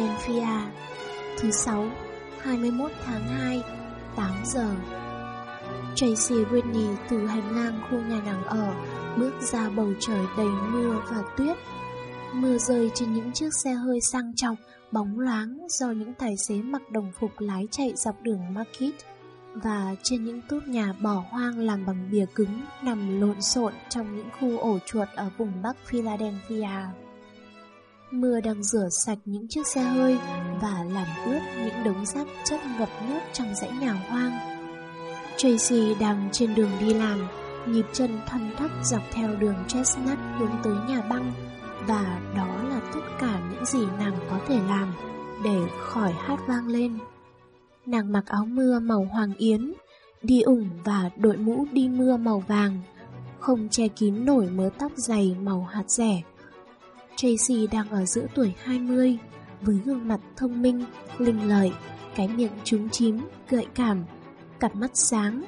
Philadelphia, Thứ 6 21 tháng 2 8 giờ. Tracy Whitney từ hành lang khu nhà nàng ở Bước ra bầu trời đầy mưa và tuyết. Mưa rơi trên những chiếc xe hơi sang trọng, Bóng loáng do những tài xế mặc đồng phục lái chạy dọc đường Market Và trên những túp nhà bỏ hoang làm bằng bìa cứng Nằm lộn xộn trong những khu ổ chuột ở vùng Bắc Philadelphia. Mưa đang rửa sạch những chiếc xe hơi và làm ướt những đống rác chất ngập nước trong dãy nhà hoang. Tracy đang trên đường đi làm, nhịp chân thoăn thắt dọc theo đường Chestnut hướng tới nhà băng và đó là tất cả những gì nàng có thể làm để khỏi hát vang lên. Nàng mặc áo mưa màu hoàng yến, đi ủng và đội mũ đi mưa màu vàng, không che kín nổi mớ tóc dày màu hạt rẻ Tracy đang ở giữa tuổi 20, với gương mặt thông minh, linh lợi, cái miệng trúng chím, gợi cảm, cặp mắt sáng,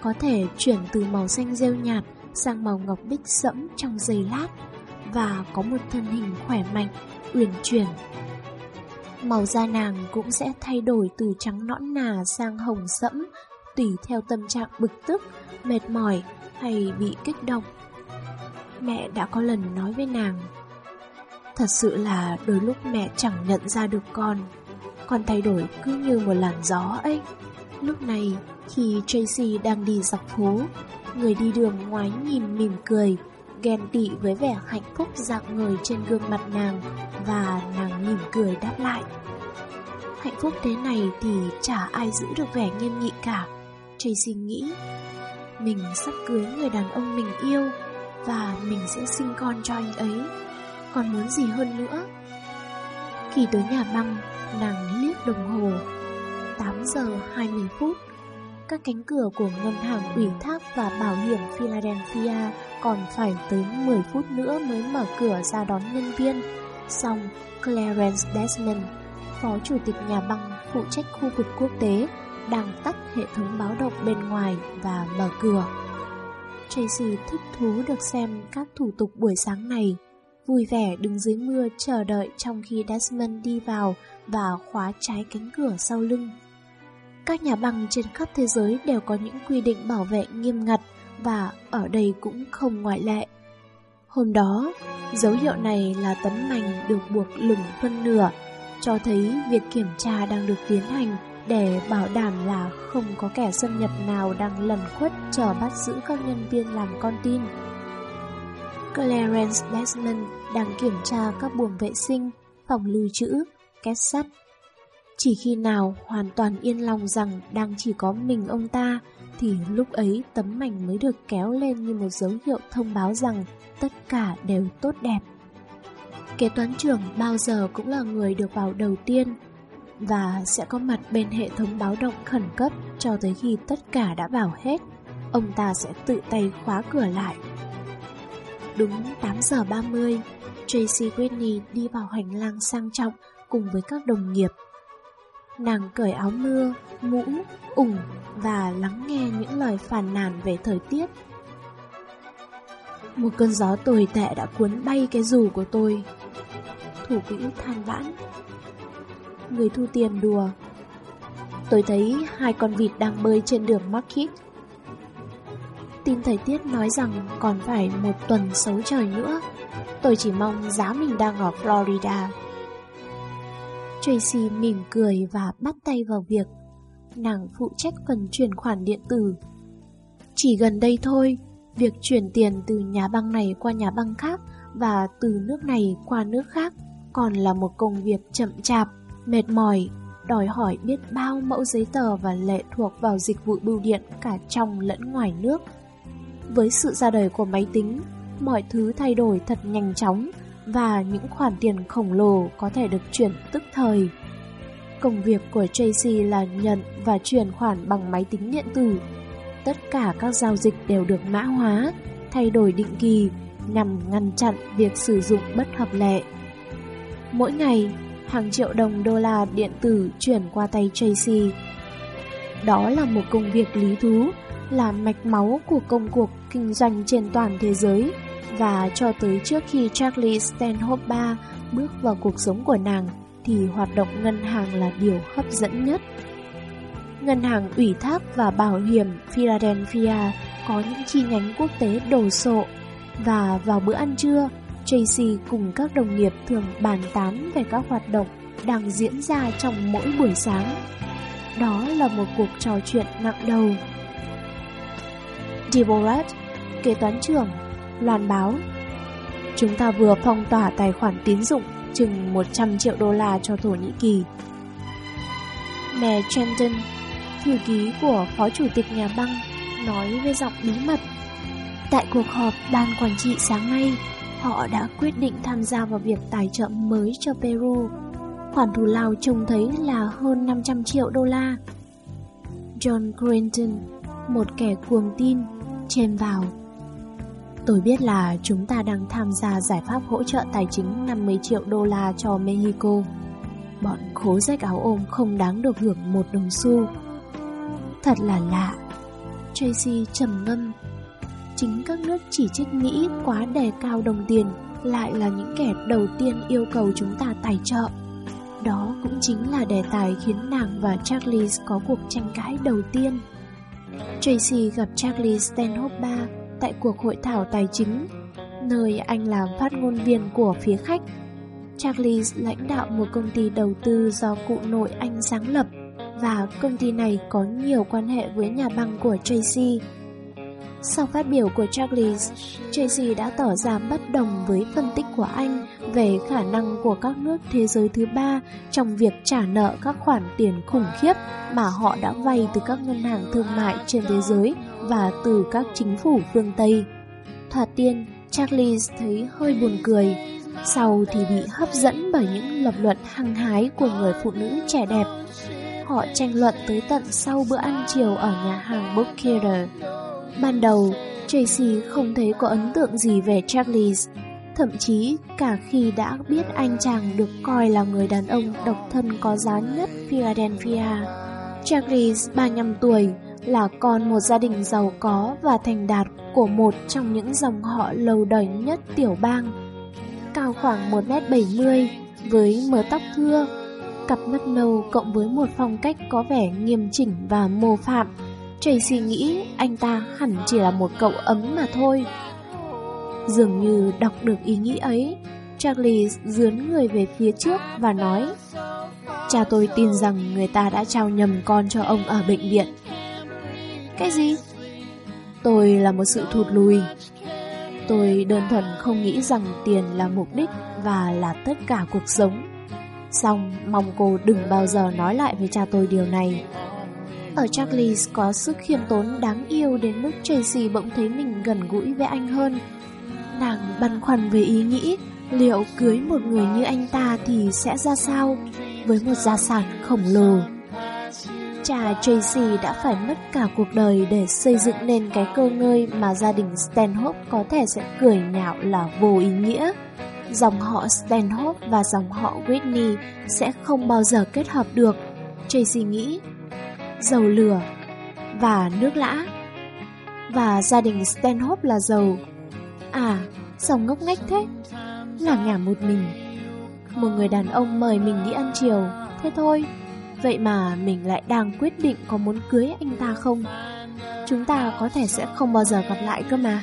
có thể chuyển từ màu xanh rêu nhạt sang màu ngọc bích sẫm trong giây lát và có một thân hình khỏe mạnh, uyển chuyển. Màu da nàng cũng sẽ thay đổi từ trắng nõn nà sang hồng sẫm tùy theo tâm trạng bực tức, mệt mỏi hay bị kích động. Mẹ đã có lần nói với nàng Thật sự là đôi lúc mẹ chẳng nhận ra được con. Con thay đổi cứ như một làn gió ấy. Lúc này, khi Tracy đang đi dọc phố, Người đi đường ngoái nhìn mỉm cười, Ghen tị với vẻ hạnh phúc dạng người trên gương mặt nàng Và nàng mỉm cười đáp lại. Hạnh phúc thế này thì chả ai giữ được vẻ nghiêm nghị cả. Tracy nghĩ, Mình sắp cưới người đàn ông mình yêu Và mình sẽ sinh con cho anh ấy còn muốn gì hơn nữa. Khi tới nhà băng, Nàng liếc đồng hồ. 8 giờ 20 phút, Các cánh cửa của ngân hàng ủy thác và bảo hiểm Philadelphia Còn phải tới 10 phút nữa mới mở cửa ra đón nhân viên. Xong, Clarence Desmond, Phó chủ tịch nhà băng, phụ trách khu vực quốc tế, đang tắt hệ thống báo động bên ngoài và mở cửa. Tracy thích thú được xem các thủ tục buổi sáng này vui vẻ đứng dưới mưa chờ đợi trong khi Desmond đi vào và khóa trái cánh cửa sau lưng. Các nhà băng trên khắp thế giới đều có những quy định bảo vệ nghiêm ngặt và ở đây cũng không ngoại lệ. Hôm đó, dấu hiệu này là tấm mảnh được buộc lửng phân nửa, cho thấy việc kiểm tra đang được tiến hành để bảo đảm là không có kẻ xâm nhập nào đang lẩn khuất chờ bắt giữ các nhân viên làm con tin. Clarence Desmond đang kiểm tra các buồng vệ sinh, phòng lưu trữ, két sắt. Chỉ khi nào hoàn toàn yên lòng rằng đang chỉ có mình ông ta, thì lúc ấy tấm mảnh mới được kéo lên như một dấu hiệu thông báo rằng tất cả đều tốt đẹp. Kế toán trưởng bao giờ cũng là người được vào đầu tiên và sẽ có mặt bên hệ thống báo động khẩn cấp cho tới khi tất cả đã vào hết. Ông ta sẽ tự tay khóa cửa lại Đúng 8 giờ 30, Tracy Whitney đi vào hành lang sang trọng cùng với các đồng nghiệp. Nàng cởi áo mưa, mũ, ủng và lắng nghe những lời phàn nàn về thời tiết. Một cơn gió tồi tệ đã cuốn bay cái dù của tôi. Thủ quỹ than vãn. Người thu tiền đùa. Tôi thấy hai con vịt đang bơi trên đường Market Tin thời tiết nói rằng còn phải một tuần xấu trời nữa. Tôi chỉ mong giá mình đang ở Florida. Tracy mỉm cười và bắt tay vào việc. Nàng phụ trách phần chuyển khoản điện tử. Chỉ gần đây thôi, việc chuyển tiền từ nhà băng này qua nhà băng khác và từ nước này qua nước khác còn là một công việc chậm chạp, mệt mỏi, đòi hỏi biết bao mẫu giấy tờ và lệ thuộc vào dịch vụ bưu điện cả trong lẫn ngoài nước. Với sự ra đời của máy tính, mọi thứ thay đổi thật nhanh chóng và những khoản tiền khổng lồ có thể được chuyển tức thời. Công việc của Tracy là nhận và chuyển khoản bằng máy tính điện tử. Tất cả các giao dịch đều được mã hóa, thay đổi định kỳ nhằm ngăn chặn việc sử dụng bất hợp lệ. Mỗi ngày, hàng triệu đồng đô la điện tử chuyển qua tay Tracy. Đó là một công việc lý thú, là mạch máu của công cuộc kinh doanh trên toàn thế giới và cho tới trước khi Charlie Stanhope ba bước vào cuộc sống của nàng thì hoạt động ngân hàng là điều hấp dẫn nhất. Ngân hàng ủy thác và bảo hiểm Philadelphia có những chi nhánh quốc tế đồ sộ và vào bữa ăn trưa, Tracy cùng các đồng nghiệp thường bàn tán về các hoạt động đang diễn ra trong mỗi buổi sáng. Đó là một cuộc trò chuyện nặng đầu. Devorat, kế toán trưởng, loan báo. Chúng ta vừa phong tỏa tài khoản tín dụng chừng 100 triệu đô la cho Thổ Nhĩ Kỳ. Mẹ Trenton, thư ký của Phó Chủ tịch Nhà băng, nói với giọng bí mật. Tại cuộc họp ban quản trị sáng nay, họ đã quyết định tham gia vào việc tài trợ mới cho Peru. Khoản thù lao trông thấy là hơn 500 triệu đô la. John Crenton, một kẻ cuồng tin, chen vào. Tôi biết là chúng ta đang tham gia giải pháp hỗ trợ tài chính 50 triệu đô la cho Mexico. Bọn khố rách áo ôm không đáng được hưởng một đồng xu. Thật là lạ. Tracy trầm ngâm. Chính các nước chỉ trích Mỹ quá đề cao đồng tiền lại là những kẻ đầu tiên yêu cầu chúng ta tài trợ. Đó cũng chính là đề tài khiến nàng và Charles có cuộc tranh cãi đầu tiên. Tracy gặp Charlie Stanhope ba tại cuộc hội thảo tài chính, nơi anh làm phát ngôn viên của phía khách. Charlie lãnh đạo một công ty đầu tư do cụ nội anh sáng lập và công ty này có nhiều quan hệ với nhà băng của Tracy. Sau phát biểu của Charlie, Tracy đã tỏ ra bất đồng với phân tích của anh về khả năng của các nước thế giới thứ ba trong việc trả nợ các khoản tiền khủng khiếp mà họ đã vay từ các ngân hàng thương mại trên thế giới và từ các chính phủ phương Tây. Thoạt tiên, Charlie thấy hơi buồn cười, sau thì bị hấp dẫn bởi những lập luận hăng hái của người phụ nữ trẻ đẹp. Họ tranh luận tới tận sau bữa ăn chiều ở nhà hàng Booker. Ban đầu, Tracy không thấy có ấn tượng gì về Charlie, thậm chí cả khi đã biết anh chàng được coi là người đàn ông độc thân có giá nhất Philadelphia. Charlie, 35 tuổi, là con một gia đình giàu có và thành đạt của một trong những dòng họ lâu đời nhất tiểu bang. Cao khoảng 1m70 với mớ tóc thưa, cặp mắt nâu cộng với một phong cách có vẻ nghiêm chỉnh và mô phạm trầy suy nghĩ anh ta hẳn chỉ là một cậu ấm mà thôi. Dường như đọc được ý nghĩ ấy, Charlie dướn người về phía trước và nói Cha tôi tin rằng người ta đã trao nhầm con cho ông ở bệnh viện cái gì? Tôi là một sự thụt lùi. Tôi đơn thuần không nghĩ rằng tiền là mục đích và là tất cả cuộc sống. Xong, mong cô đừng bao giờ nói lại với cha tôi điều này. Ở Charlie có sức khiêm tốn đáng yêu đến mức Tracy bỗng thấy mình gần gũi với anh hơn. Nàng băn khoăn về ý nghĩ liệu cưới một người như anh ta thì sẽ ra sao với một gia sản khổng lồ. Cha Tracy đã phải mất cả cuộc đời để xây dựng nên cái cơ ngơi mà gia đình Stanhope có thể sẽ cười nhạo là vô ý nghĩa. Dòng họ Stanhope và dòng họ Whitney sẽ không bao giờ kết hợp được. Tracy nghĩ, dầu lửa và nước lã. Và gia đình Stanhope là giàu. À, sao ngốc nghếch thế? Làm nhà một mình. Một người đàn ông mời mình đi ăn chiều, thế thôi. Vậy mà mình lại đang quyết định có muốn cưới anh ta không? Chúng ta có thể sẽ không bao giờ gặp lại cơ mà.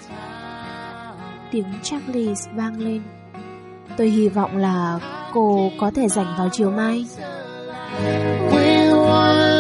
Tiếng Charlie vang lên. Tôi hy vọng là cô có thể rảnh vào chiều mai. We want